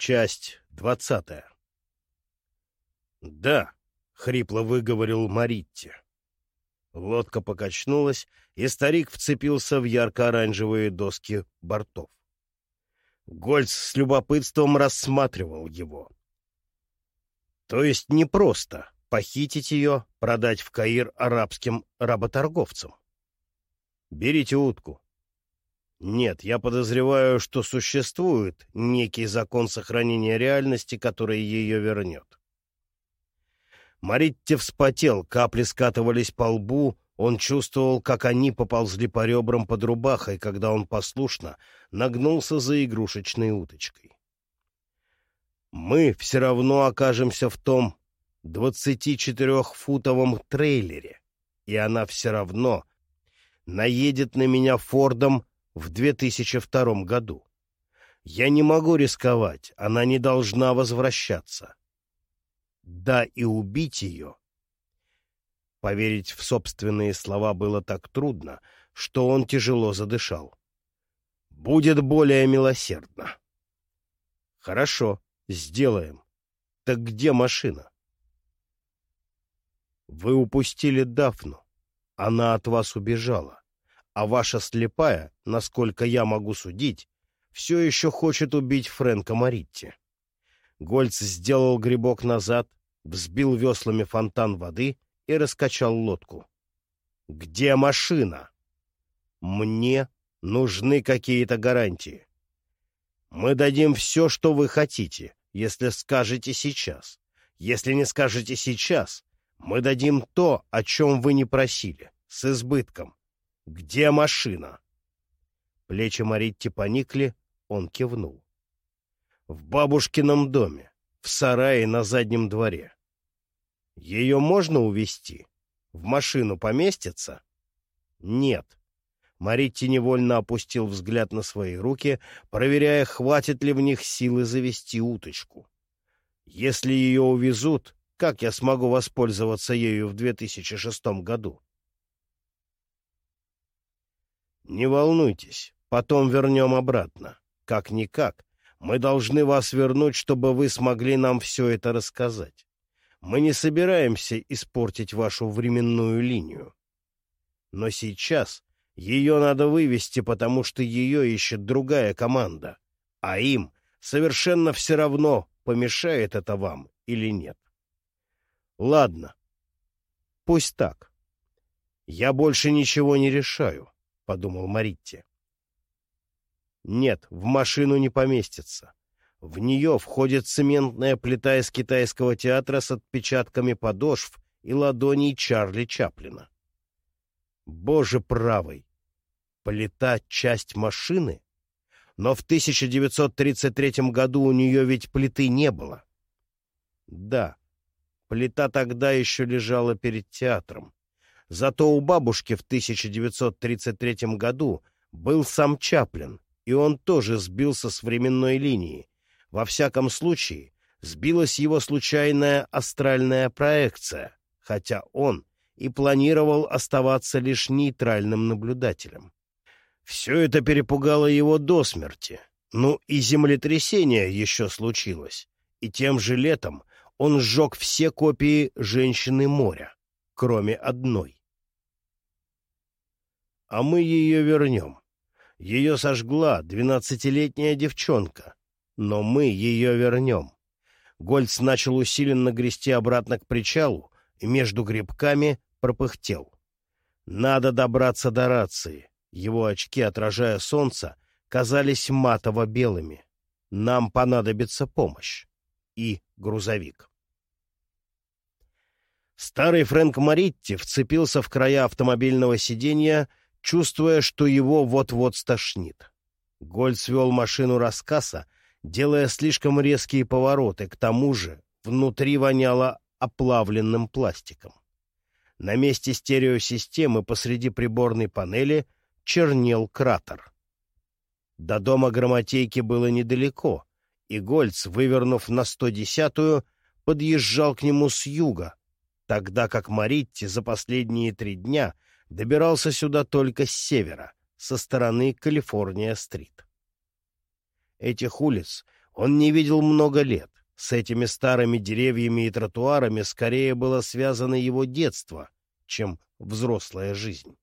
Часть двадцатая. «Да», — хрипло выговорил Маритти. Лодка покачнулась, и старик вцепился в ярко-оранжевые доски бортов. Гольц с любопытством рассматривал его. То есть не просто похитить ее, продать в Каир арабским работорговцам. Берите утку. Нет, я подозреваю, что существует некий закон сохранения реальности, который ее вернет. Маритте вспотел, капли скатывались по лбу, он чувствовал, как они поползли по ребрам под рубахой, когда он послушно нагнулся за игрушечной уточкой. «Мы все равно окажемся в том 24-футовом трейлере, и она все равно наедет на меня Фордом в 2002 году. Я не могу рисковать, она не должна возвращаться. Да и убить ее Поверить в собственные слова было так трудно, что он тяжело задышал. «Будет более милосердно». «Хорошо, сделаем. Так где машина?» «Вы упустили Дафну. Она от вас убежала. А ваша слепая, насколько я могу судить, все еще хочет убить Фрэнка Маритти». Гольц сделал грибок назад, взбил веслами фонтан воды — и раскачал лодку. «Где машина?» «Мне нужны какие-то гарантии. Мы дадим все, что вы хотите, если скажете сейчас. Если не скажете сейчас, мы дадим то, о чем вы не просили, с избытком. Где машина?» Плечи Маритти поникли, он кивнул. «В бабушкином доме, в сарае на заднем дворе. Ее можно увести? В машину поместится? Нет. Маритти невольно опустил взгляд на свои руки, проверяя, хватит ли в них силы завести уточку. Если ее увезут, как я смогу воспользоваться ею в 2006 году? Не волнуйтесь, потом вернем обратно. Как-никак, мы должны вас вернуть, чтобы вы смогли нам все это рассказать. Мы не собираемся испортить вашу временную линию. Но сейчас ее надо вывести, потому что ее ищет другая команда, а им совершенно все равно, помешает это вам или нет. Ладно, пусть так. Я больше ничего не решаю, — подумал Маритти. Нет, в машину не поместится. В нее входит цементная плита из китайского театра с отпечатками подошв и ладоней Чарли Чаплина. Боже правый! Плита — часть машины? Но в 1933 году у нее ведь плиты не было. Да, плита тогда еще лежала перед театром. Зато у бабушки в 1933 году был сам Чаплин, и он тоже сбился с временной линии, во всяком случае, сбилась его случайная астральная проекция, хотя он и планировал оставаться лишь нейтральным наблюдателем. Все это перепугало его до смерти. Ну и землетрясение еще случилось. И тем же летом он сжег все копии «Женщины моря», кроме одной. А мы ее вернем. Ее сожгла двенадцатилетняя девчонка — но мы ее вернем. Гольц начал усиленно грести обратно к причалу и между грибками пропыхтел. Надо добраться до рации. Его очки, отражая солнце, казались матово-белыми. Нам понадобится помощь. И грузовик. Старый Фрэнк Маритти вцепился в края автомобильного сиденья, чувствуя, что его вот-вот стошнит. Гольц вел машину раскаса, делая слишком резкие повороты, к тому же внутри воняло оплавленным пластиком. На месте стереосистемы посреди приборной панели чернел кратер. До дома громотейки было недалеко, и Гольц, вывернув на 110-ю, подъезжал к нему с юга, тогда как Маритти за последние три дня добирался сюда только с севера, со стороны Калифорния-стрит. Этих улиц Он не видел много лет. С этими старыми деревьями и тротуарами скорее было связано его детство, чем взрослая жизнь.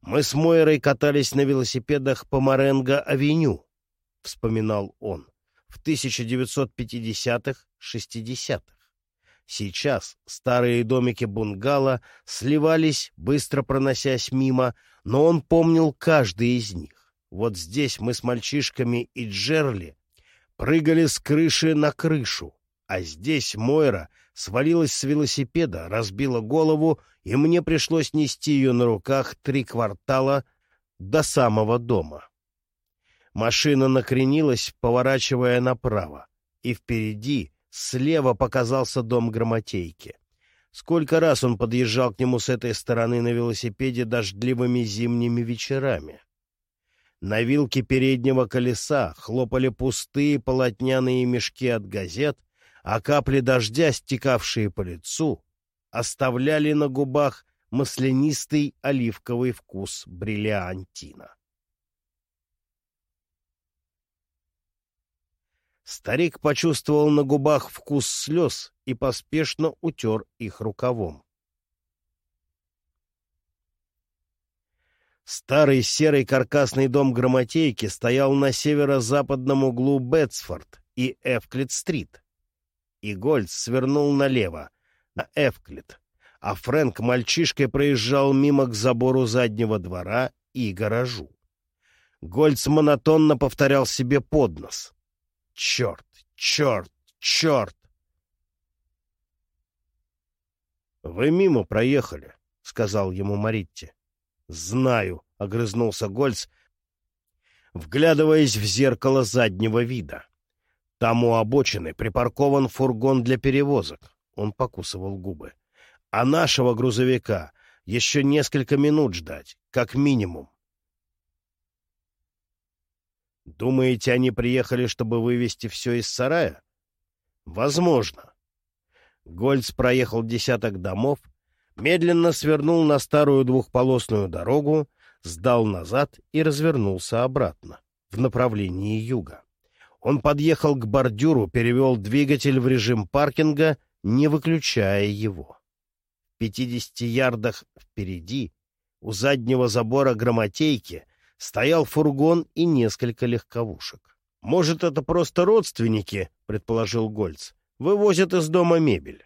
«Мы с Мойрой катались на велосипедах по Маренго-авеню», — вспоминал он, — «в 1950-х, 60-х. Сейчас старые домики бунгало сливались, быстро проносясь мимо, но он помнил каждый из них. Вот здесь мы с мальчишками и Джерли прыгали с крыши на крышу, а здесь Мойра свалилась с велосипеда, разбила голову, и мне пришлось нести ее на руках три квартала до самого дома. Машина накренилась, поворачивая направо, и впереди, слева, показался дом грамотейки. Сколько раз он подъезжал к нему с этой стороны на велосипеде дождливыми зимними вечерами. На вилке переднего колеса хлопали пустые полотняные мешки от газет, а капли дождя, стекавшие по лицу, оставляли на губах маслянистый оливковый вкус бриллиантина. Старик почувствовал на губах вкус слез и поспешно утер их рукавом. Старый серый каркасный дом грамотейки стоял на северо-западном углу Бетсфорд и Эвклид-стрит. И Гольц свернул налево, на Эвклид, а Фрэнк мальчишкой проезжал мимо к забору заднего двора и гаражу. Гольц монотонно повторял себе под нос. «Черт! Черт! Черт!» «Вы мимо проехали», — сказал ему Маритти. «Знаю», — огрызнулся Гольц, вглядываясь в зеркало заднего вида. «Там у обочины припаркован фургон для перевозок», — он покусывал губы. «А нашего грузовика еще несколько минут ждать, как минимум». «Думаете, они приехали, чтобы вывести все из сарая?» «Возможно». Гольц проехал десяток домов, медленно свернул на старую двухполосную дорогу, сдал назад и развернулся обратно, в направлении юга. Он подъехал к бордюру, перевел двигатель в режим паркинга, не выключая его. В пятидесяти ярдах впереди, у заднего забора грамотейки, стоял фургон и несколько легковушек. «Может, это просто родственники?» — предположил Гольц. «Вывозят из дома мебель».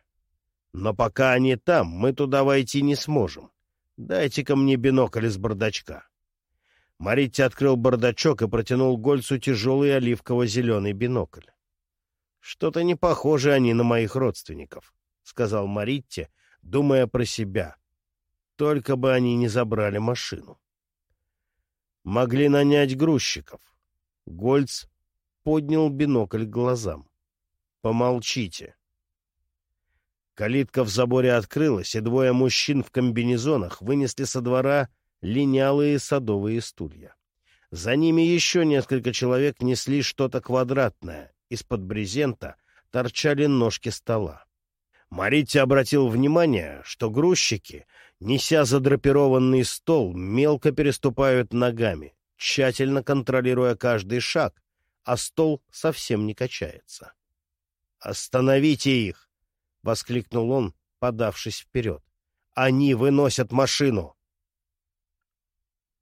Но пока они там, мы туда войти не сможем. Дайте-ка мне бинокль из бардачка. Маритти открыл бардачок и протянул Гольцу тяжелый оливково-зеленый бинокль. — Что-то не похожи они на моих родственников, — сказал Маритти, думая про себя. Только бы они не забрали машину. Могли нанять грузчиков. Гольц поднял бинокль к глазам. — Помолчите. — Калитка в заборе открылась, и двое мужчин в комбинезонах вынесли со двора линялые садовые стулья. За ними еще несколько человек несли что-то квадратное. Из-под брезента торчали ножки стола. Маритти обратил внимание, что грузчики, неся задрапированный стол, мелко переступают ногами, тщательно контролируя каждый шаг, а стол совсем не качается. «Остановите их!» — воскликнул он, подавшись вперед. «Они выносят машину!»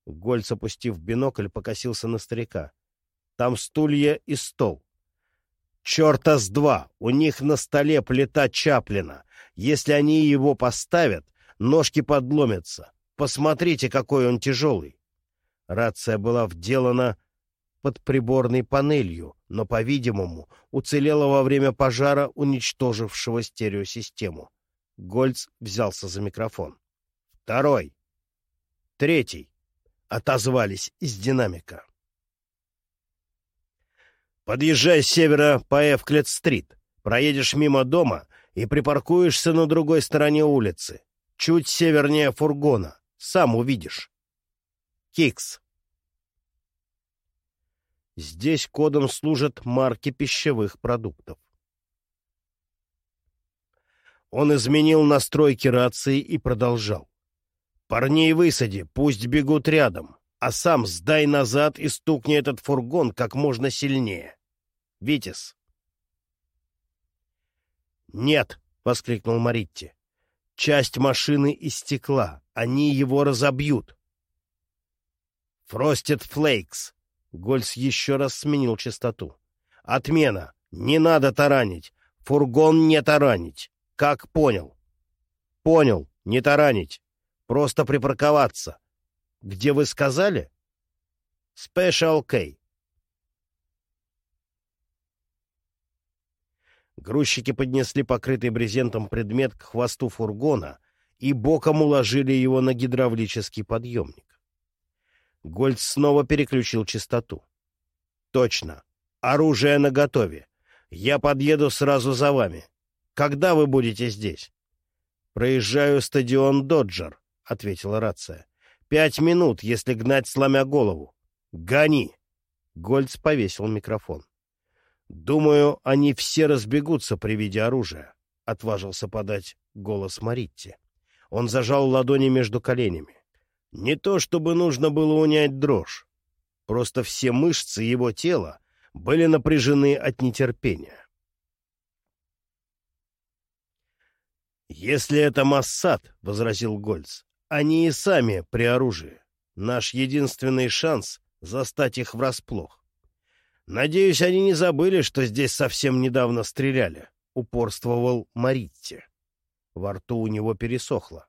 Гольц, опустив бинокль, покосился на старика. «Там стулья и стол. Черта с два! У них на столе плита Чаплина. Если они его поставят, ножки подломятся. Посмотрите, какой он тяжелый!» Рация была вделана под приборной панелью, но, по-видимому, уцелела во время пожара, уничтожившего стереосистему. Гольц взялся за микрофон. «Второй! Третий!» — отозвались из динамика. «Подъезжай с севера по Эвклет-стрит, проедешь мимо дома и припаркуешься на другой стороне улицы, чуть севернее фургона, сам увидишь. Кикс!» Здесь кодом служат марки пищевых продуктов. Он изменил настройки рации и продолжал. «Парней высади, пусть бегут рядом, а сам сдай назад и стукни этот фургон как можно сильнее. Витис. «Нет!» — воскликнул Маритти. «Часть машины из стекла. Они его разобьют». «Фростед Флейкс!» Гольц еще раз сменил частоту. «Отмена! Не надо таранить! Фургон не таранить! Как понял?» «Понял, не таранить. Просто припарковаться. Где вы сказали?» «Спешал Кей». Грузчики поднесли покрытый брезентом предмет к хвосту фургона и боком уложили его на гидравлический подъемник. Гольд снова переключил частоту. «Точно. Оружие наготове. Я подъеду сразу за вами. Когда вы будете здесь?» «Проезжаю стадион «Доджер», — ответила рация. «Пять минут, если гнать, сломя голову. Гони!» Гольц повесил микрофон. «Думаю, они все разбегутся при виде оружия», — отважился подать голос Маритти. Он зажал ладони между коленями. Не то чтобы нужно было унять дрожь. Просто все мышцы его тела были напряжены от нетерпения. «Если это Массад», — возразил Гольц, — «они и сами при оружии. Наш единственный шанс — застать их врасплох. «Надеюсь, они не забыли, что здесь совсем недавно стреляли», — упорствовал Маритти. Во рту у него пересохло.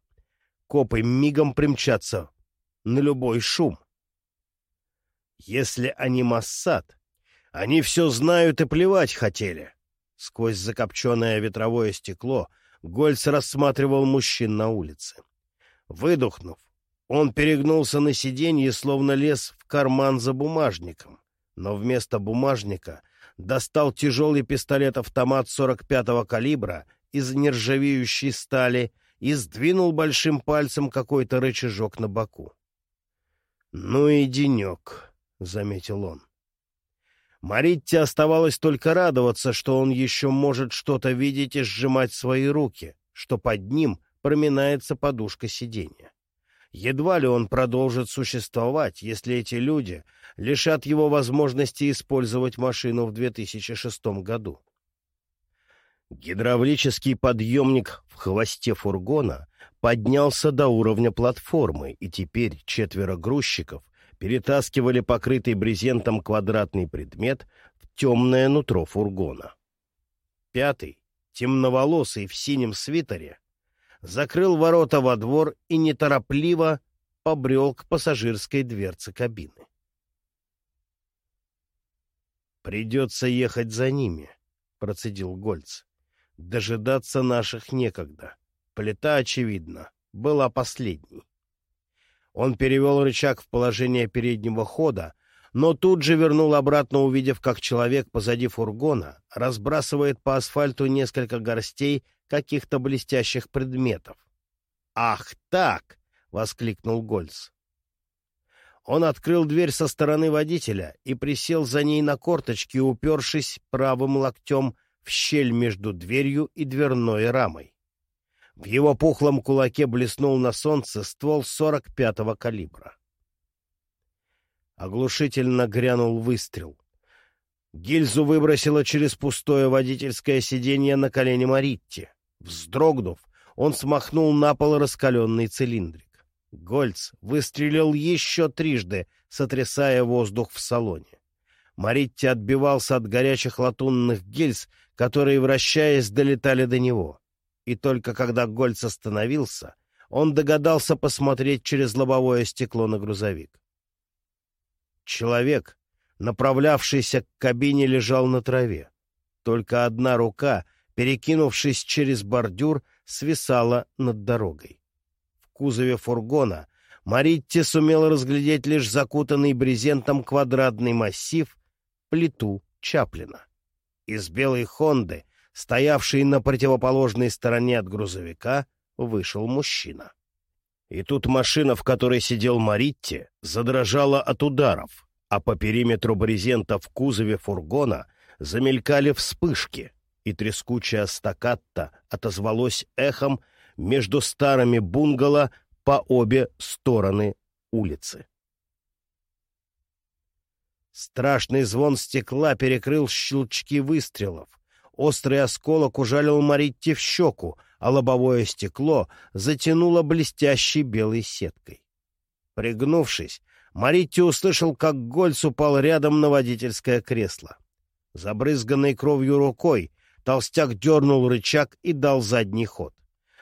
Копы мигом примчатся на любой шум. Если они Массад, они все знают и плевать хотели. Сквозь закопченное ветровое стекло Гольц рассматривал мужчин на улице. Выдохнув, он перегнулся на сиденье, словно лез в карман за бумажником но вместо бумажника достал тяжелый пистолет-автомат 45-го калибра из нержавеющей стали и сдвинул большим пальцем какой-то рычажок на боку. «Ну и денек», — заметил он. Маритте оставалось только радоваться, что он еще может что-то видеть и сжимать свои руки, что под ним проминается подушка сиденья. Едва ли он продолжит существовать, если эти люди лишат его возможности использовать машину в 2006 году. Гидравлический подъемник в хвосте фургона поднялся до уровня платформы, и теперь четверо грузчиков перетаскивали покрытый брезентом квадратный предмет в темное нутро фургона. Пятый, темноволосый в синем свитере, закрыл ворота во двор и неторопливо побрел к пассажирской дверце кабины. «Придется ехать за ними», — процедил Гольц. «Дожидаться наших некогда. Плита, очевидно, была последней». Он перевел рычаг в положение переднего хода, но тут же вернул обратно, увидев, как человек позади фургона разбрасывает по асфальту несколько горстей каких-то блестящих предметов. «Ах так!» — воскликнул Гольц. Он открыл дверь со стороны водителя и присел за ней на корточки, упершись правым локтем в щель между дверью и дверной рамой. В его пухлом кулаке блеснул на солнце ствол 45-го калибра. Оглушительно грянул выстрел. Гильзу выбросило через пустое водительское сиденье на колени Маритти. Вздрогнув, он смахнул на пол раскаленный цилиндрик. Гольц выстрелил еще трижды, сотрясая воздух в салоне. Маритти отбивался от горячих латунных гильз, которые, вращаясь, долетали до него. И только когда Гольц остановился, он догадался посмотреть через лобовое стекло на грузовик. Человек, направлявшийся к кабине, лежал на траве. Только одна рука — перекинувшись через бордюр, свисала над дорогой. В кузове фургона Маритти сумел разглядеть лишь закутанный брезентом квадратный массив, плиту Чаплина. Из белой «Хонды», стоявшей на противоположной стороне от грузовика, вышел мужчина. И тут машина, в которой сидел Маритти, задрожала от ударов, а по периметру брезента в кузове фургона замелькали вспышки — и трескучая стаккатто отозвалось эхом между старыми бунгало по обе стороны улицы. Страшный звон стекла перекрыл щелчки выстрелов. Острый осколок ужалил Маритти в щеку, а лобовое стекло затянуло блестящей белой сеткой. Пригнувшись, Маритти услышал, как Гольц упал рядом на водительское кресло. Забрызганной кровью рукой толстяк дернул рычаг и дал задний ход.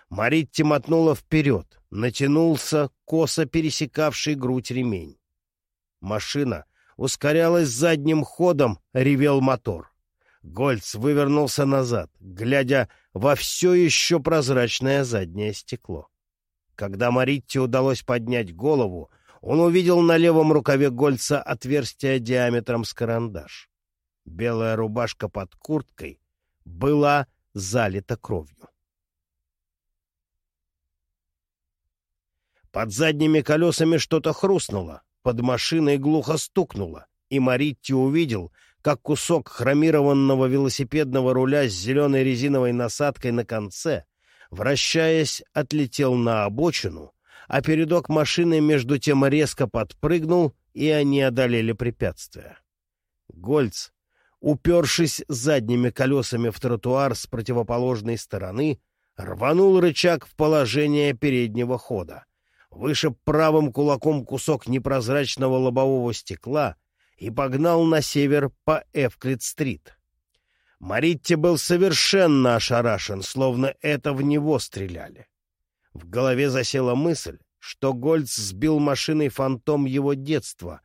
Маритти мотнула вперед, натянулся косо пересекавший грудь ремень. Машина ускорялась задним ходом, ревел мотор. Гольц вывернулся назад, глядя во все еще прозрачное заднее стекло. Когда Маритте удалось поднять голову, он увидел на левом рукаве Гольца отверстие диаметром с карандаш. Белая рубашка под курткой была залита кровью. Под задними колесами что-то хрустнуло, под машиной глухо стукнуло, и Маритти увидел, как кусок хромированного велосипедного руля с зеленой резиновой насадкой на конце, вращаясь, отлетел на обочину, а передок машины между тем резко подпрыгнул, и они одолели препятствие. Гольц, упершись задними колесами в тротуар с противоположной стороны, рванул рычаг в положение переднего хода, вышиб правым кулаком кусок непрозрачного лобового стекла и погнал на север по Эвклид-стрит. Маритти был совершенно ошарашен, словно это в него стреляли. В голове засела мысль, что Гольц сбил машиной фантом его детства,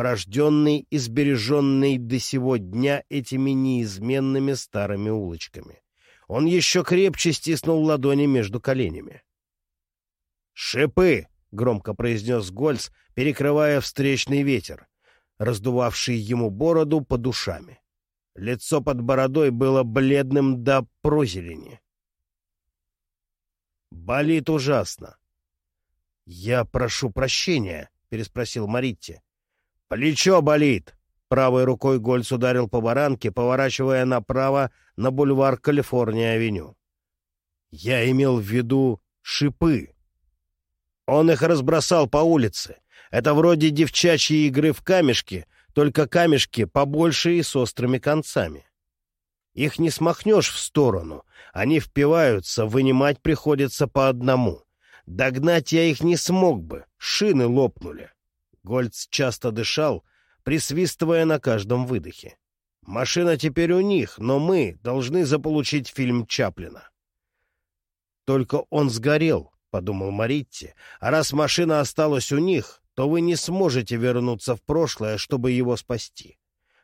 порожденный и сбереженный до сего дня этими неизменными старыми улочками. Он еще крепче стиснул ладони между коленями. «Шипы!» — громко произнес Гольц, перекрывая встречный ветер раздувавший ему бороду под ушами. Лицо под бородой было бледным до прозелени. «Болит ужасно». «Я прошу прощения», — переспросил Маритти. «Плечо болит», — правой рукой Гольц ударил по баранке, поворачивая направо на бульвар Калифорния-авеню. «Я имел в виду шипы». Он их разбросал по улице. Это вроде девчачьей игры в камешки, только камешки побольше и с острыми концами. Их не смахнешь в сторону, они впиваются, вынимать приходится по одному. Догнать я их не смог бы, шины лопнули. Гольц часто дышал, присвистывая на каждом выдохе. Машина теперь у них, но мы должны заполучить фильм Чаплина. Только он сгорел, — подумал Маритти, — а раз машина осталась у них, то вы не сможете вернуться в прошлое, чтобы его спасти.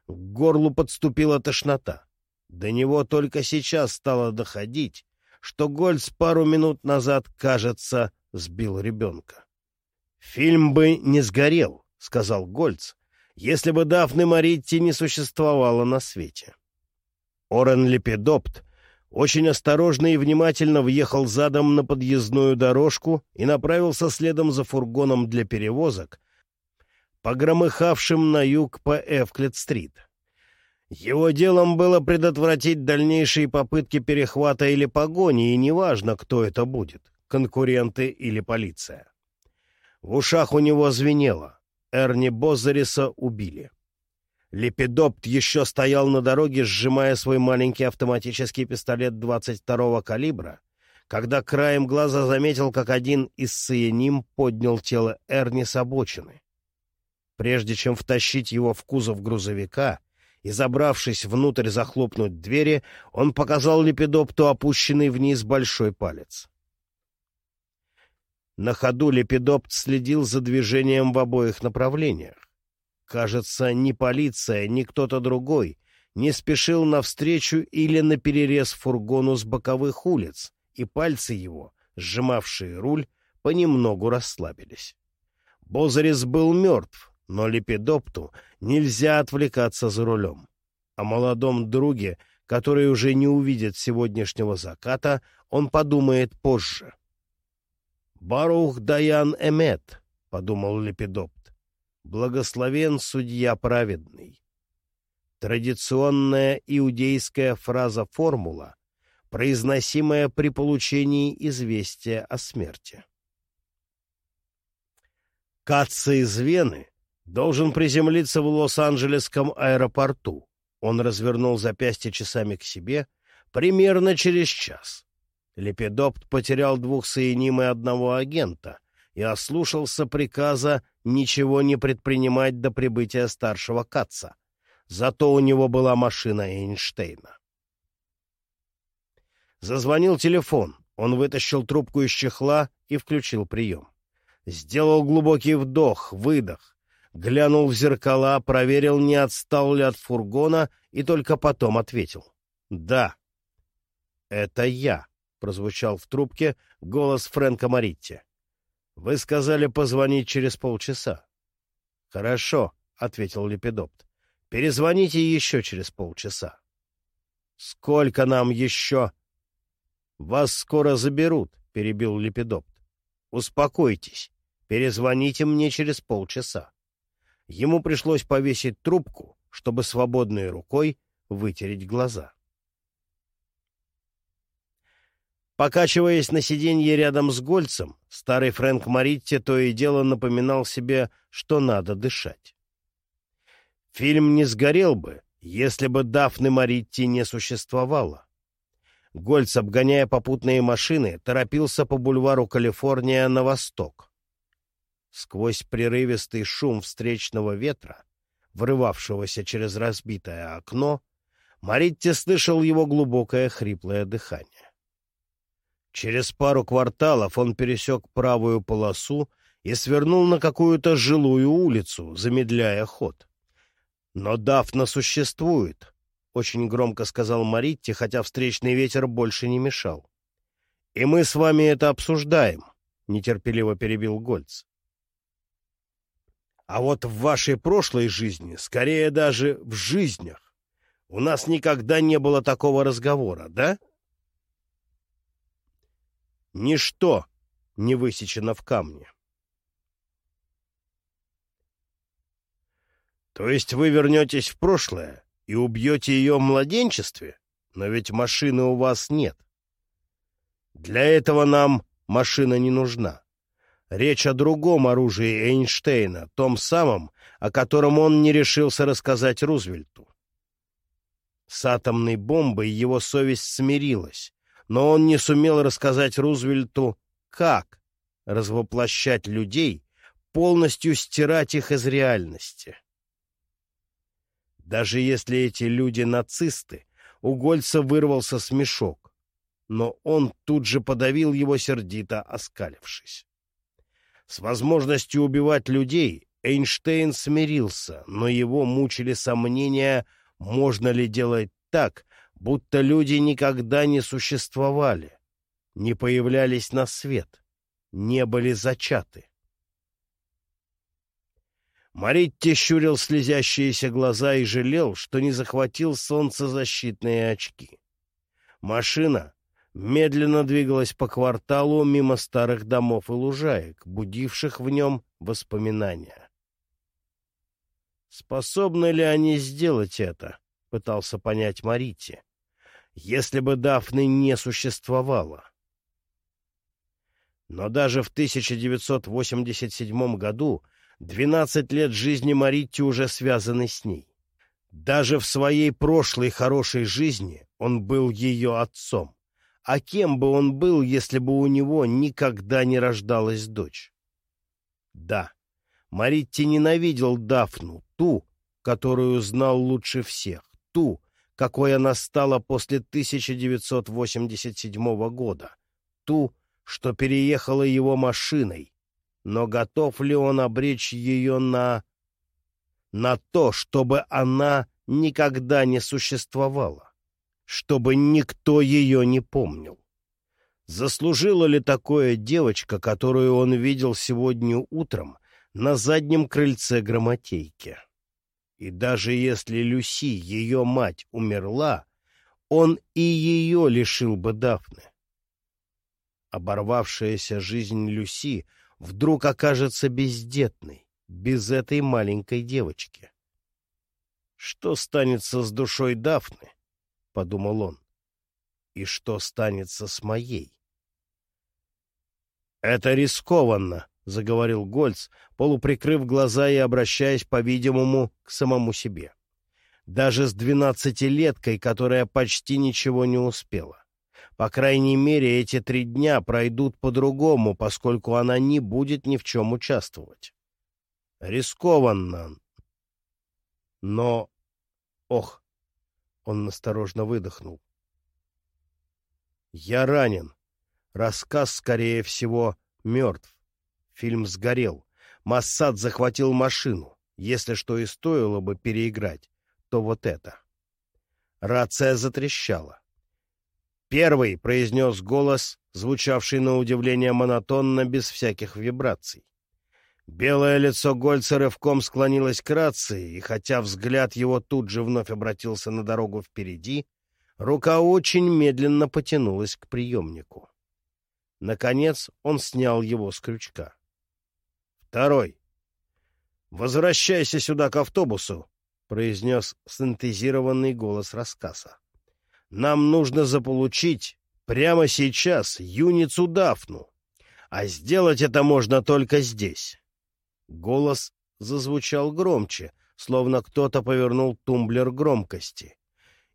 К горлу подступила тошнота. До него только сейчас стало доходить, что Гольц пару минут назад, кажется, сбил ребенка. «Фильм бы не сгорел», — сказал Гольц, «если бы Дафны Маритти не существовало на свете». Орен Лепидопт очень осторожно и внимательно въехал задом на подъездную дорожку и направился следом за фургоном для перевозок, погромыхавшим на юг по Эвклет-стрит. Его делом было предотвратить дальнейшие попытки перехвата или погони, и неважно, кто это будет — конкуренты или полиция. В ушах у него звенело. Эрни Бозариса убили. Лепидопт еще стоял на дороге, сжимая свой маленький автоматический пистолет 22-го калибра, когда краем глаза заметил, как один из Саяним поднял тело Эрни с обочины. Прежде чем втащить его в кузов грузовика и, забравшись внутрь, захлопнуть двери, он показал Лепидопту опущенный вниз большой палец. На ходу Лепидопт следил за движением в обоих направлениях. Кажется, ни полиция, ни кто-то другой не спешил навстречу или наперерез фургону с боковых улиц, и пальцы его, сжимавшие руль, понемногу расслабились. Бозарис был мертв, но Лепидопту нельзя отвлекаться за рулем. О молодом друге, который уже не увидит сегодняшнего заката, он подумает позже. «Барух Даян Эмет», — подумал Лепидопт, Благословен судья праведный. Традиционная иудейская фраза-формула, произносимая при получении известия о смерти. Каца из Вены Должен приземлиться в Лос-Анджелесском аэропорту. Он развернул запястье часами к себе примерно через час. Лепидопт потерял двух соеним и одного агента и ослушался приказа ничего не предпринимать до прибытия старшего Катца. Зато у него была машина Эйнштейна. Зазвонил телефон. Он вытащил трубку из чехла и включил прием. Сделал глубокий вдох, выдох. Глянул в зеркала, проверил, не отстал ли от фургона, и только потом ответил. «Да». «Это я», — прозвучал в трубке голос Фрэнка Маритти. «Вы сказали позвонить через полчаса». «Хорошо», — ответил Лепидопт. «Перезвоните еще через полчаса». «Сколько нам еще?» «Вас скоро заберут», — перебил Лепидопт. «Успокойтесь. Перезвоните мне через полчаса». Ему пришлось повесить трубку, чтобы свободной рукой вытереть глаза. Покачиваясь на сиденье рядом с Гольцем, старый Фрэнк Маритти то и дело напоминал себе, что надо дышать. Фильм не сгорел бы, если бы Дафны Маритти не существовало. Гольц, обгоняя попутные машины, торопился по бульвару Калифорния на восток. Сквозь прерывистый шум встречного ветра, врывавшегося через разбитое окно, Маритти слышал его глубокое хриплое дыхание. Через пару кварталов он пересек правую полосу и свернул на какую-то жилую улицу, замедляя ход. Но Дафна существует, — очень громко сказал Маритти, хотя встречный ветер больше не мешал. — И мы с вами это обсуждаем, — нетерпеливо перебил Гольц. — А вот в вашей прошлой жизни, скорее даже в жизнях, у нас никогда не было такого разговора, да? — Ничто не высечено в камне. То есть вы вернетесь в прошлое и убьете ее в младенчестве? Но ведь машины у вас нет. Для этого нам машина не нужна. Речь о другом оружии Эйнштейна, том самом, о котором он не решился рассказать Рузвельту. С атомной бомбой его совесть смирилась, но он не сумел рассказать Рузвельту, как развоплощать людей, полностью стирать их из реальности. Даже если эти люди нацисты, у Гольца вырвался смешок, но он тут же подавил его сердито, оскалившись. С возможностью убивать людей Эйнштейн смирился, но его мучили сомнения, можно ли делать так, будто люди никогда не существовали, не появлялись на свет, не были зачаты. Маритти щурил слезящиеся глаза и жалел, что не захватил солнцезащитные очки. Машина медленно двигалась по кварталу мимо старых домов и лужаек, будивших в нем воспоминания. Способны ли они сделать это? — пытался понять Марити если бы Дафны не существовало. Но даже в 1987 году 12 лет жизни Маритти уже связаны с ней. Даже в своей прошлой хорошей жизни он был ее отцом. А кем бы он был, если бы у него никогда не рождалась дочь? Да, Маритти ненавидел Дафну, ту, которую знал лучше всех, ту, какой она стала после 1987 года, ту, что переехала его машиной, но готов ли он обречь ее на... на то, чтобы она никогда не существовала, чтобы никто ее не помнил? Заслужила ли такое девочка, которую он видел сегодня утром на заднем крыльце грамотейки? И даже если Люси, ее мать, умерла, он и ее лишил бы Дафны. Оборвавшаяся жизнь Люси вдруг окажется бездетной, без этой маленькой девочки. «Что станется с душой Дафны?» — подумал он. «И что станется с моей?» «Это рискованно», — заговорил Гольц, полуприкрыв глаза и обращаясь, по-видимому, к самому себе. «Даже с двенадцатилеткой, которая почти ничего не успела. По крайней мере, эти три дня пройдут по-другому, поскольку она не будет ни в чем участвовать. Рискованно. Но... Ох! Он насторожно выдохнул. Я ранен. Рассказ, скорее всего, мертв. Фильм сгорел. Массад захватил машину. Если что и стоило бы переиграть, то вот это. Рация затрещала. «Первый!» — произнес голос, звучавший на удивление монотонно, без всяких вибраций. Белое лицо Гольца рывком склонилось к рации, и хотя взгляд его тут же вновь обратился на дорогу впереди, рука очень медленно потянулась к приемнику. Наконец он снял его с крючка. Второй. «Возвращайся сюда к автобусу», — произнес синтезированный голос рассказа. «Нам нужно заполучить прямо сейчас юницу Дафну, а сделать это можно только здесь». Голос зазвучал громче, словно кто-то повернул тумблер громкости.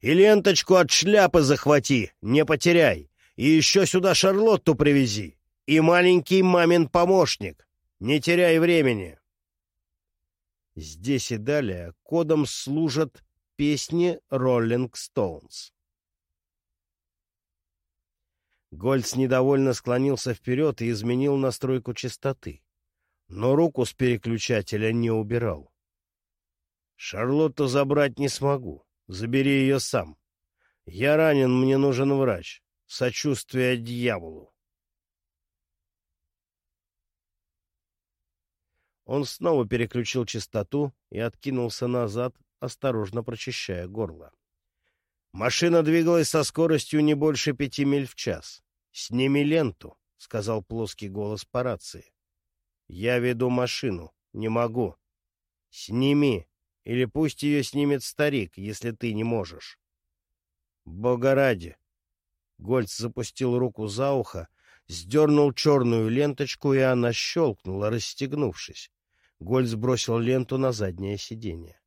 «И ленточку от шляпы захвати, не потеряй, и еще сюда Шарлотту привези, и маленький мамин помощник, не теряй времени». Здесь и далее кодом служат песни «Роллинг Стоунс». Гольц недовольно склонился вперед и изменил настройку частоты но руку с переключателя не убирал. «Шарлотту забрать не смогу. Забери ее сам. Я ранен, мне нужен врач. Сочувствие дьяволу». Он снова переключил частоту и откинулся назад, осторожно прочищая горло. Машина двигалась со скоростью не больше пяти миль в час. «Сними ленту», — сказал плоский голос по рации. Я веду машину. Не могу. Сними. Или пусть ее снимет старик, если ты не можешь. Бога ради. Гольц запустил руку за ухо, сдернул черную ленточку, и она щелкнула, расстегнувшись. Гольц бросил ленту на заднее сиденье.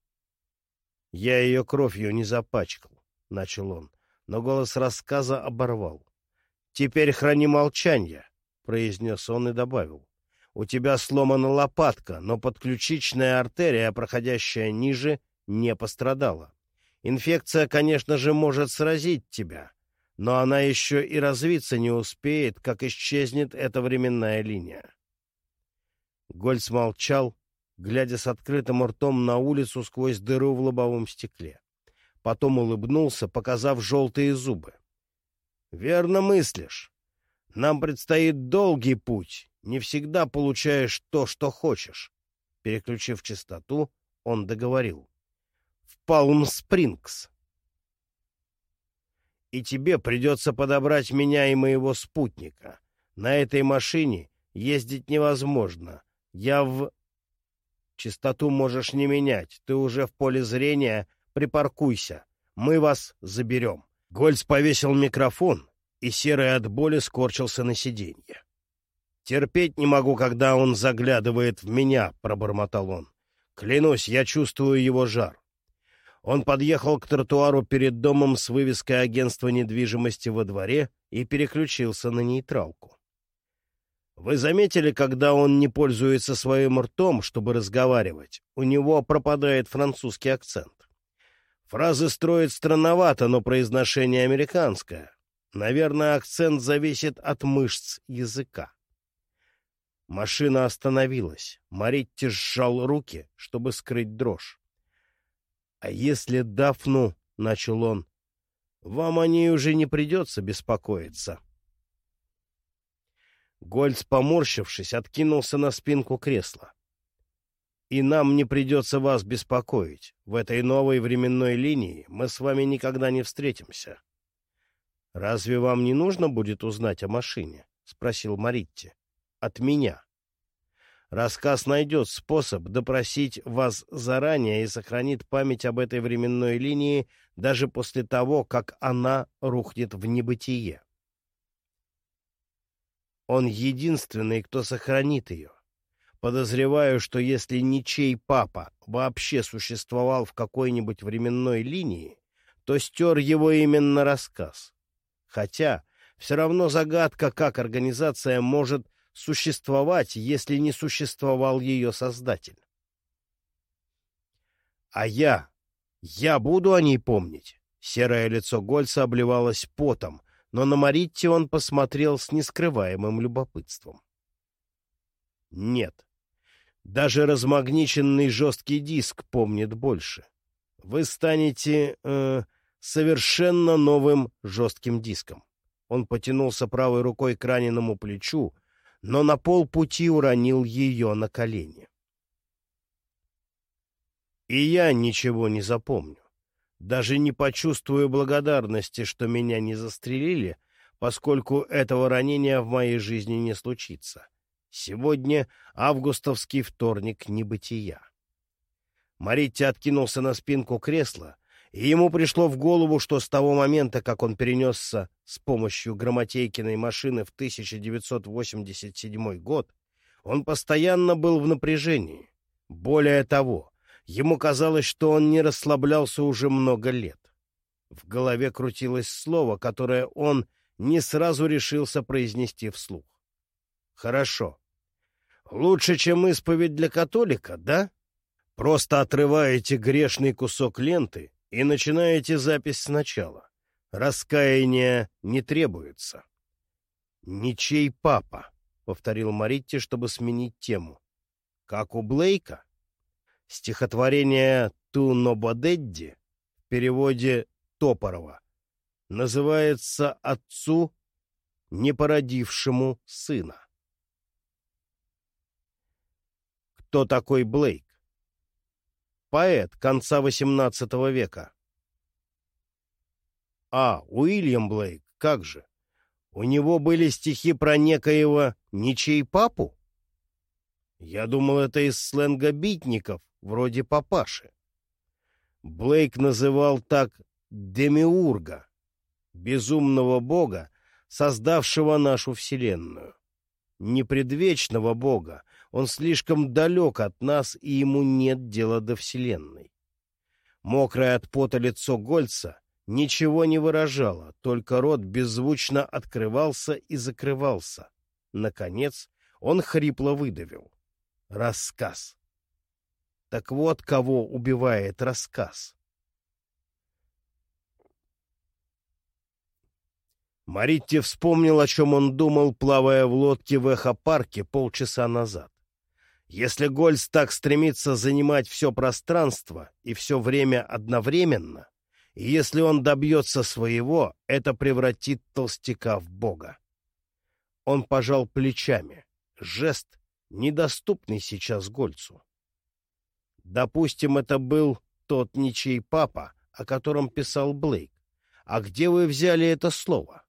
«Я ее кровью не запачкал», — начал он, но голос рассказа оборвал. «Теперь храни молчание», — произнес он и добавил. У тебя сломана лопатка, но подключичная артерия, проходящая ниже, не пострадала. Инфекция, конечно же, может сразить тебя, но она еще и развиться не успеет, как исчезнет эта временная линия. Гольц молчал, глядя с открытым ртом на улицу сквозь дыру в лобовом стекле. Потом улыбнулся, показав желтые зубы. — Верно мыслишь. Нам предстоит долгий путь, не всегда получаешь то, что хочешь. Переключив частоту, он договорил. В Палм-Спрингс. И тебе придется подобрать меня и моего спутника. На этой машине ездить невозможно. Я в... Частоту можешь не менять. Ты уже в поле зрения. Припаркуйся. Мы вас заберем. Гольц повесил микрофон, и серый от боли скорчился на сиденье. «Терпеть не могу, когда он заглядывает в меня», — пробормотал он. «Клянусь, я чувствую его жар». Он подъехал к тротуару перед домом с вывеской агентства недвижимости во дворе и переключился на нейтралку. Вы заметили, когда он не пользуется своим ртом, чтобы разговаривать, у него пропадает французский акцент. Фразы строят странновато, но произношение американское. Наверное, акцент зависит от мышц языка. Машина остановилась. Маритти сжал руки, чтобы скрыть дрожь. — А если Дафну, — начал он, — вам о ней уже не придется беспокоиться. Гольц, поморщившись, откинулся на спинку кресла. — И нам не придется вас беспокоить. В этой новой временной линии мы с вами никогда не встретимся. — Разве вам не нужно будет узнать о машине? — спросил Маритти от меня. Рассказ найдет способ допросить вас заранее и сохранит память об этой временной линии даже после того, как она рухнет в небытие. Он единственный, кто сохранит ее. Подозреваю, что если ничей папа вообще существовал в какой-нибудь временной линии, то стер его именно рассказ. Хотя все равно загадка, как организация может существовать, если не существовал ее создатель. А я, я буду о ней помнить. Серое лицо Гольца обливалось потом, но на Маритте он посмотрел с нескрываемым любопытством. Нет, даже размагниченный жесткий диск помнит больше. Вы станете э, совершенно новым жестким диском. Он потянулся правой рукой к раненому плечу, но на полпути уронил ее на колени. И я ничего не запомню. Даже не почувствую благодарности, что меня не застрелили, поскольку этого ранения в моей жизни не случится. Сегодня августовский вторник небытия. Маритти откинулся на спинку кресла, и ему пришло в голову, что с того момента, как он перенесся с помощью Громотейкиной машины в 1987 год, он постоянно был в напряжении. Более того, ему казалось, что он не расслаблялся уже много лет. В голове крутилось слово, которое он не сразу решился произнести вслух. «Хорошо. Лучше, чем исповедь для католика, да? Просто отрываете грешный кусок ленты и начинаете запись сначала. Раскаяния не требуется. «Ничей папа», — повторил Маритти, чтобы сменить тему. «Как у Блейка?» Стихотворение «Ту Нободедди» в переводе Топорова называется «Отцу, не породившему сына». Кто такой Блейк? Поэт конца XVIII века. А, Уильям Блейк, как же? У него были стихи про некоего ничей папу? Я думал, это из сленга битников, вроде папаши. Блейк называл так Демиурга, безумного бога, создавшего нашу Вселенную. Не предвечного бога, он слишком далек от нас, и ему нет дела до Вселенной. Мокрое от пота лицо Гольца ничего не выражало, только рот беззвучно открывался и закрывался. Наконец он хрипло выдавил. Рассказ. Так вот, кого убивает рассказ. Маритти вспомнил, о чем он думал, плавая в лодке в эхопарке полчаса назад. Если Гольц так стремится занимать все пространство и все время одновременно, и если он добьется своего, это превратит толстяка в бога. Он пожал плечами. Жест, недоступный сейчас Гольцу. Допустим, это был тот ничей папа, о котором писал Блейк. А где вы взяли это слово?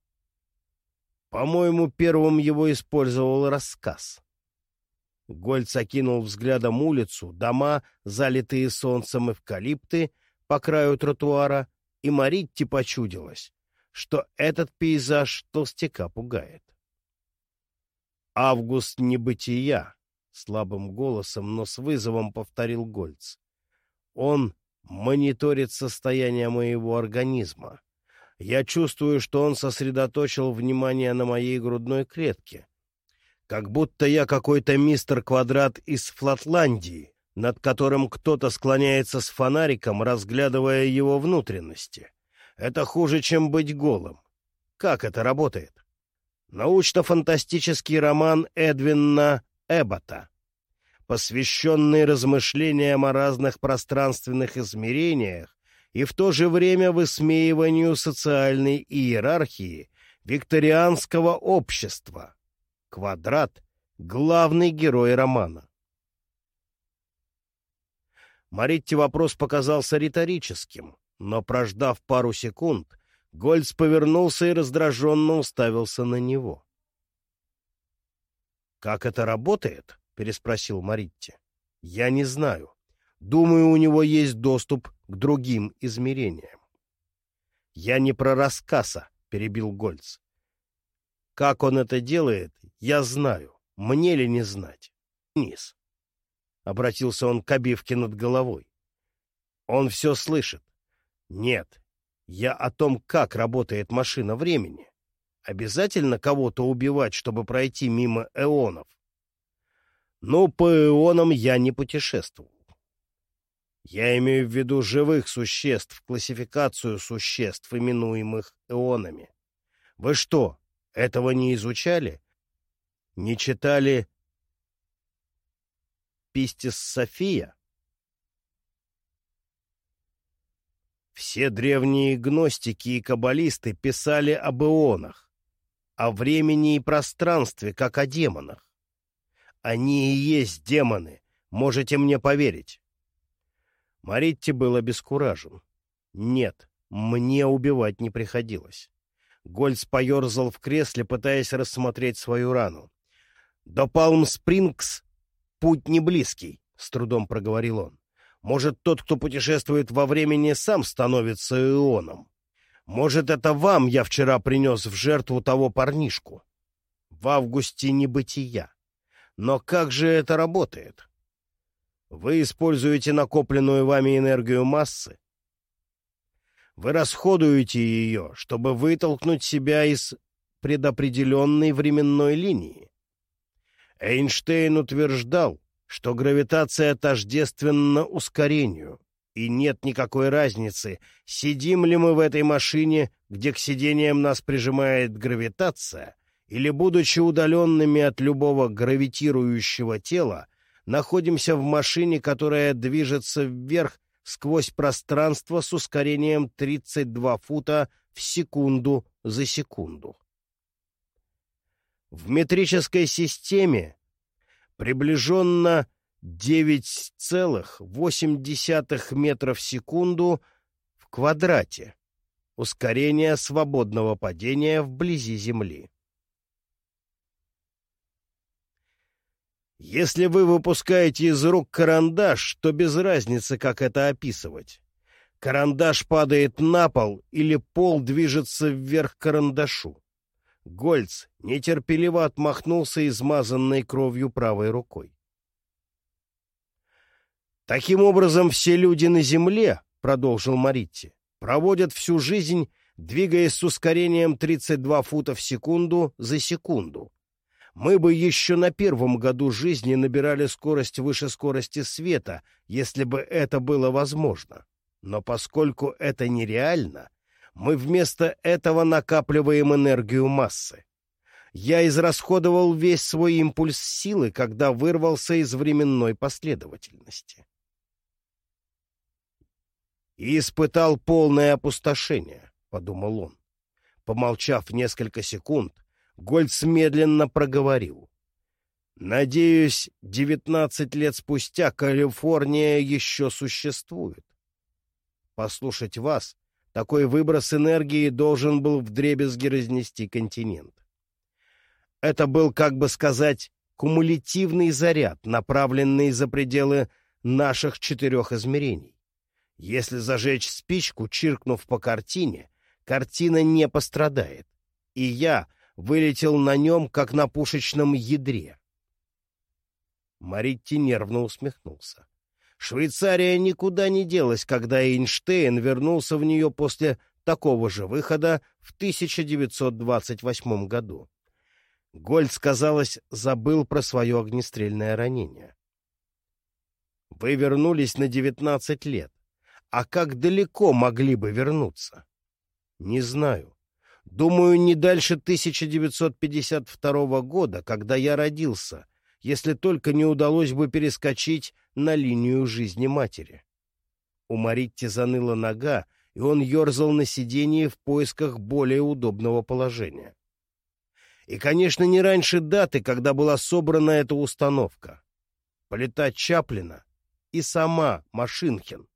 По-моему, первым его использовал рассказ. Гольц окинул взглядом улицу, дома, залитые солнцем эвкалипты по краю тротуара, и Маритти почудилось, что этот пейзаж толстяка пугает. «Август небытия», — слабым голосом, но с вызовом повторил Гольц. «Он мониторит состояние моего организма. Я чувствую, что он сосредоточил внимание на моей грудной клетке» Как будто я какой-то мистер Квадрат из Флотландии, над которым кто-то склоняется с фонариком, разглядывая его внутренности. Это хуже, чем быть голым. Как это работает? Научно-фантастический роман Эдвина Эббота, посвященный размышлениям о разных пространственных измерениях и в то же время высмеиванию социальной иерархии викторианского общества, Квадрат — главный герой романа. Маритти вопрос показался риторическим, но, прождав пару секунд, Гольц повернулся и раздраженно уставился на него. «Как это работает?» — переспросил Маритти. «Я не знаю. Думаю, у него есть доступ к другим измерениям». «Я не про рассказа», — перебил Гольц. Как он это делает, я знаю. Мне ли не знать? Низ. обратился он к обивке над головой. Он все слышит. Нет, я о том, как работает машина времени. Обязательно кого-то убивать, чтобы пройти мимо эонов? Ну, по эонам я не путешествовал. Я имею в виду живых существ, классификацию существ, именуемых эонами. Вы что, этого не изучали? Не читали Пистис София? Все древние гностики и каббалисты писали об эонах, о времени и пространстве, как о демонах. Они и есть демоны, можете мне поверить. Маритти был обескуражен. Нет, мне убивать не приходилось. Гольц поерзал в кресле, пытаясь рассмотреть свою рану. «До Палм-Спрингс путь не близкий», — с трудом проговорил он. «Может, тот, кто путешествует во времени, сам становится ионом? Может, это вам я вчера принес в жертву того парнишку? В августе небытия. Но как же это работает? Вы используете накопленную вами энергию массы, вы расходуете ее, чтобы вытолкнуть себя из предопределенной временной линии. Эйнштейн утверждал, что гравитация тождественна ускорению, и нет никакой разницы, сидим ли мы в этой машине, где к сидениям нас прижимает гравитация, или, будучи удаленными от любого гравитирующего тела, находимся в машине, которая движется вверх сквозь пространство с ускорением 32 фута в секунду за секунду. В метрической системе приближенно 9,8 метров в секунду в квадрате ускорение свободного падения вблизи Земли. Если вы выпускаете из рук карандаш, то без разницы, как это описывать. Карандаш падает на пол или пол движется вверх карандашу. Гольц нетерпеливо отмахнулся измазанной кровью правой рукой. «Таким образом, все люди на Земле, — продолжил Маритти, — проводят всю жизнь, двигаясь с ускорением 32 фута в секунду за секунду, мы бы еще на первом году жизни набирали скорость выше скорости света, если бы это было возможно. Но поскольку это нереально, мы вместо этого накапливаем энергию массы. Я израсходовал весь свой импульс силы, когда вырвался из временной последовательности. И испытал полное опустошение, — подумал он. Помолчав несколько секунд, Гольц медленно проговорил. «Надеюсь, девятнадцать лет спустя Калифорния еще существует. Послушать вас, такой выброс энергии должен был вдребезги разнести континент. Это был, как бы сказать, кумулятивный заряд, направленный за пределы наших четырех измерений. Если зажечь спичку, чиркнув по картине, картина не пострадает. И я, вылетел на нем, как на пушечном ядре. Маритти нервно усмехнулся. Швейцария никуда не делась, когда Эйнштейн вернулся в нее после такого же выхода в 1928 году. Гольц, казалось, забыл про свое огнестрельное ранение. Вы вернулись на 19 лет. А как далеко могли бы вернуться? Не знаю. Думаю, не дальше 1952 года, когда я родился, если только не удалось бы перескочить на линию жизни матери. У Маритти заныла нога, и он ерзал на сиденье в поисках более удобного положения. И, конечно, не раньше даты, когда была собрана эта установка. Полетать Чаплина и сама Машинхин.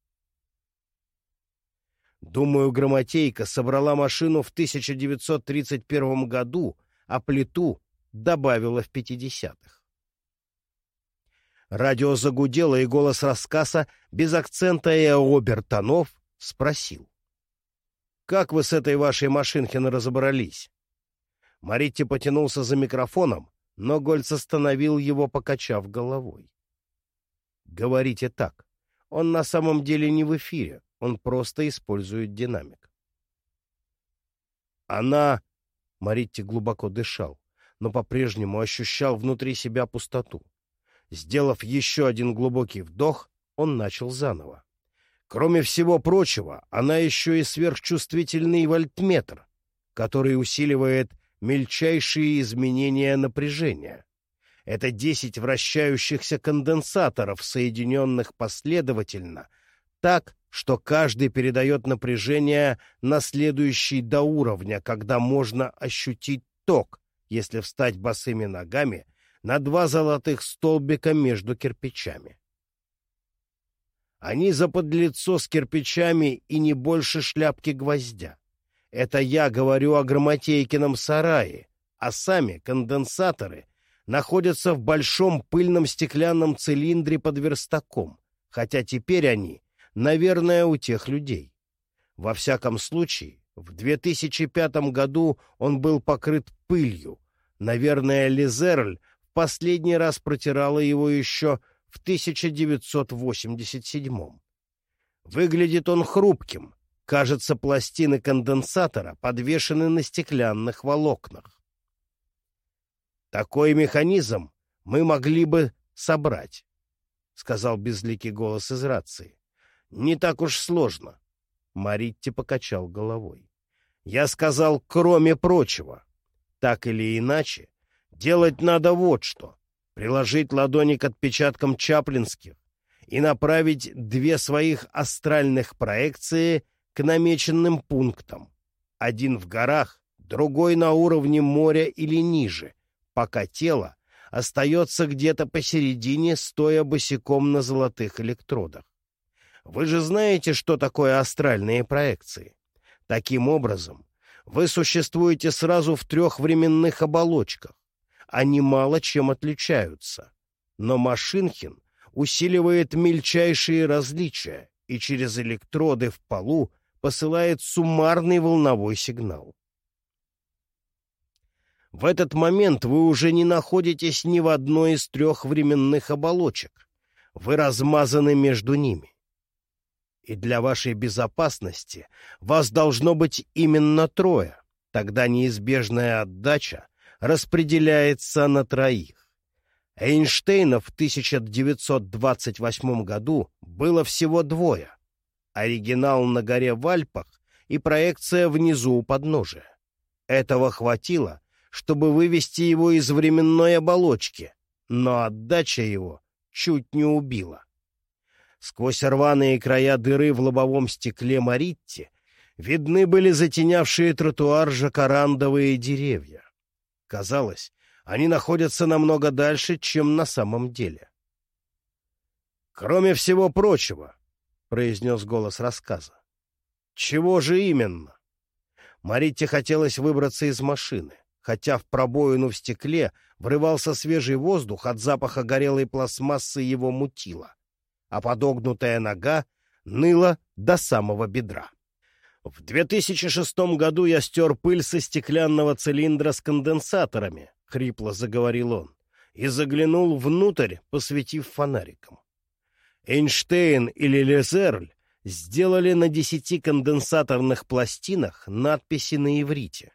Думаю, Грамотейка собрала машину в 1931 году, а плиту добавила в 50-х. Радио загудело, и голос рассказа без акцента и обертонов спросил. «Как вы с этой вашей машинкиной разобрались?» Маритти потянулся за микрофоном, но Гольц остановил его, покачав головой. говорите так. Он на самом деле не в эфире, он просто использует динамик. Она... Маритти глубоко дышал, но по-прежнему ощущал внутри себя пустоту. Сделав еще один глубокий вдох, он начал заново. Кроме всего прочего, она еще и сверхчувствительный вольтметр, который усиливает мельчайшие изменения напряжения. Это 10 вращающихся конденсаторов, соединенных последовательно, так, что каждый передает напряжение на следующий до уровня, когда можно ощутить ток, если встать босыми ногами на два золотых столбика между кирпичами. Они заподлицо с кирпичами и не больше шляпки гвоздя. Это я говорю о Громотейкином сарае, а сами конденсаторы находятся в большом пыльном стеклянном цилиндре под верстаком, хотя теперь они, наверное, у тех людей. Во всяком случае, в 2005 году он был покрыт пылью. Наверное, Лизерль последний раз протирала его еще в 1987. Выглядит он хрупким, Кажется, пластины конденсатора подвешены на стеклянных волокнах. Такой механизм мы могли бы собрать, — сказал безликий голос из рации. — Не так уж сложно. Маритти покачал головой. Я сказал, кроме прочего. Так или иначе, делать надо вот что. Приложить ладони к отпечаткам чаплинских и направить две своих астральных проекции — к намеченным пунктам. Один в горах, другой на уровне моря или ниже, пока тело остается где-то посередине, стоя босиком на золотых электродах. Вы же знаете, что такое астральные проекции. Таким образом, вы существуете сразу в трех временных оболочках. Они мало чем отличаются. Но Машинхин усиливает мельчайшие различия и через электроды в полу посылает суммарный волновой сигнал. В этот момент вы уже не находитесь ни в одной из трех временных оболочек. Вы размазаны между ними. И для вашей безопасности вас должно быть именно трое. Тогда неизбежная отдача распределяется на троих. Эйнштейна в 1928 году было всего двое оригинал на горе в Альпах и проекция внизу у подножия. Этого хватило, чтобы вывести его из временной оболочки, но отдача его чуть не убила. Сквозь рваные края дыры в лобовом стекле Маритти видны были затенявшие тротуар жакарандовые деревья. Казалось, они находятся намного дальше, чем на самом деле. Кроме всего прочего, — произнес голос рассказа. «Чего же именно?» Марите хотелось выбраться из машины, хотя в пробоину в стекле врывался свежий воздух от запаха горелой пластмассы его мутила, а подогнутая нога ныла до самого бедра. В 2006 году я стер пыль со стеклянного цилиндра с конденсаторами, — хрипло заговорил он, и заглянул внутрь, посветив фонариком. Эйнштейн или Лезерль сделали на десяти конденсаторных пластинах надписи на иврите.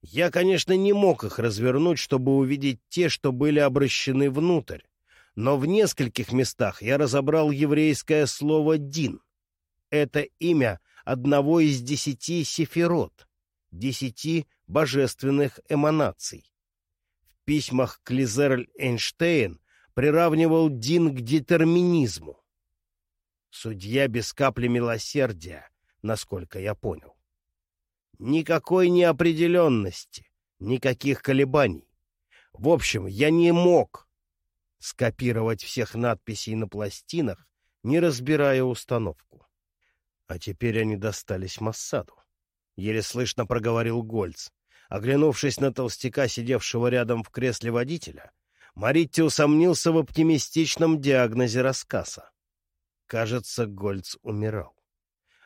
Я, конечно, не мог их развернуть, чтобы увидеть те, что были обращены внутрь, но в нескольких местах я разобрал еврейское слово «дин». Это имя одного из десяти сефирот, десяти божественных эманаций. В письмах к Лизерль Эйнштейн приравнивал Дин к детерминизму. Судья без капли милосердия, насколько я понял. Никакой неопределенности, никаких колебаний. В общем, я не мог скопировать всех надписей на пластинах, не разбирая установку. А теперь они достались Массаду. Еле слышно проговорил Гольц. Оглянувшись на толстяка, сидевшего рядом в кресле водителя, Маритти усомнился в оптимистичном диагнозе рассказа. Кажется, Гольц умирал.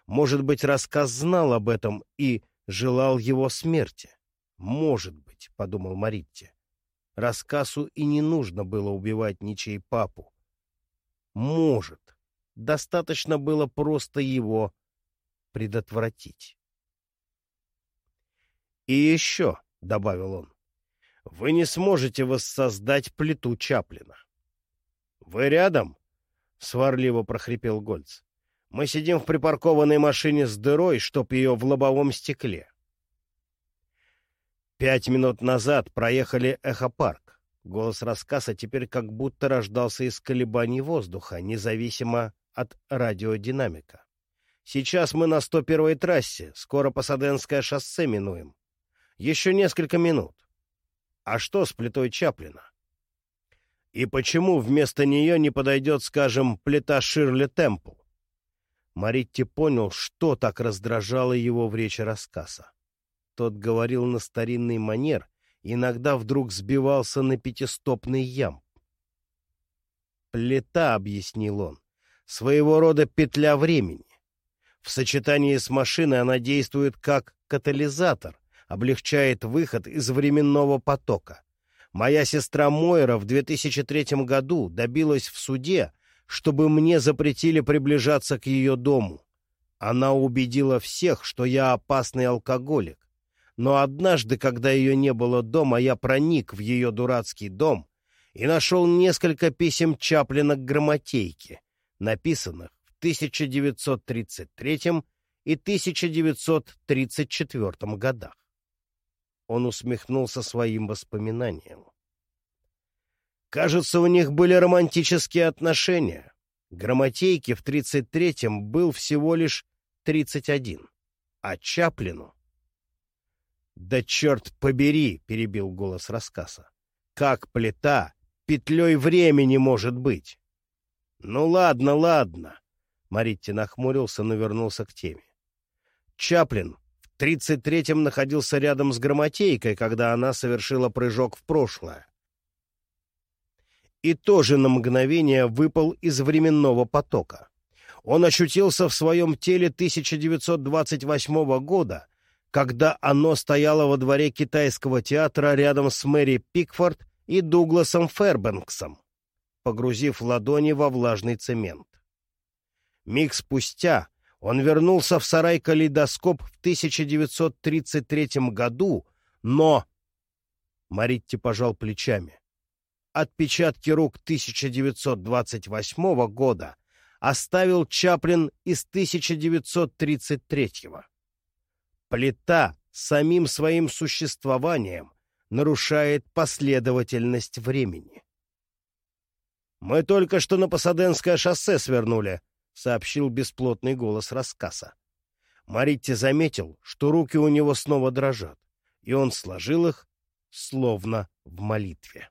Может быть, рассказ знал об этом и желал его смерти. Может быть, — подумал Маритти. Рассказу и не нужно было убивать ничей папу. Может. Достаточно было просто его предотвратить. «И еще», — добавил он, — «вы не сможете воссоздать плиту Чаплина». «Вы рядом?» — сварливо прохрипел Гольц. «Мы сидим в припаркованной машине с дырой, чтоб ее в лобовом стекле». Пять минут назад проехали эхопарк. Голос рассказа теперь как будто рождался из колебаний воздуха, независимо от радиодинамика. Сейчас мы на 101-й трассе, скоро Пасаденское шоссе минуем. Еще несколько минут. А что с плитой Чаплина? И почему вместо нее не подойдет, скажем, плита Ширли Темпл? Маритти понял, что так раздражало его в речи рассказа. Тот говорил на старинный манер, иногда вдруг сбивался на пятистопный ям. «Плита», — объяснил он, — «своего рода петля времени. В сочетании с машиной она действует как катализатор, облегчает выход из временного потока. Моя сестра Мойра в 2003 году добилась в суде, чтобы мне запретили приближаться к ее дому. Она убедила всех, что я опасный алкоголик. Но однажды, когда ее не было дома, я проник в ее дурацкий дом и нашел несколько писем Чаплина к грамотейке, написанных в 1933 и 1934 годах. Он усмехнулся своим воспоминаниям. Кажется, у них были романтические отношения. Грамотейке в 33-м был всего лишь 31, а Чаплину... «Да черт побери!» — перебил голос рассказа. «Как плита петлей времени может быть?» «Ну ладно, ладно!» — Маритти нахмурился, но вернулся к теме. Чаплин 33-м находился рядом с Громотейкой, когда она совершила прыжок в прошлое. И тоже на мгновение выпал из временного потока. Он ощутился в своем теле 1928 года, когда оно стояло во дворе китайского театра рядом с Мэри Пикфорд и Дугласом Фербенксом, погрузив ладони во влажный цемент. Миг спустя он вернулся в сарай-калейдоскоп в 1933 году, но... Маритти пожал плечами. Отпечатки рук 1928 года оставил Чаплин из 1933 -го. Плита самим своим существованием нарушает последовательность времени. «Мы только что на Пасаденское шоссе свернули», сообщил бесплотный голос рассказа. Маритти заметил, что руки у него снова дрожат, и он сложил их, словно в молитве.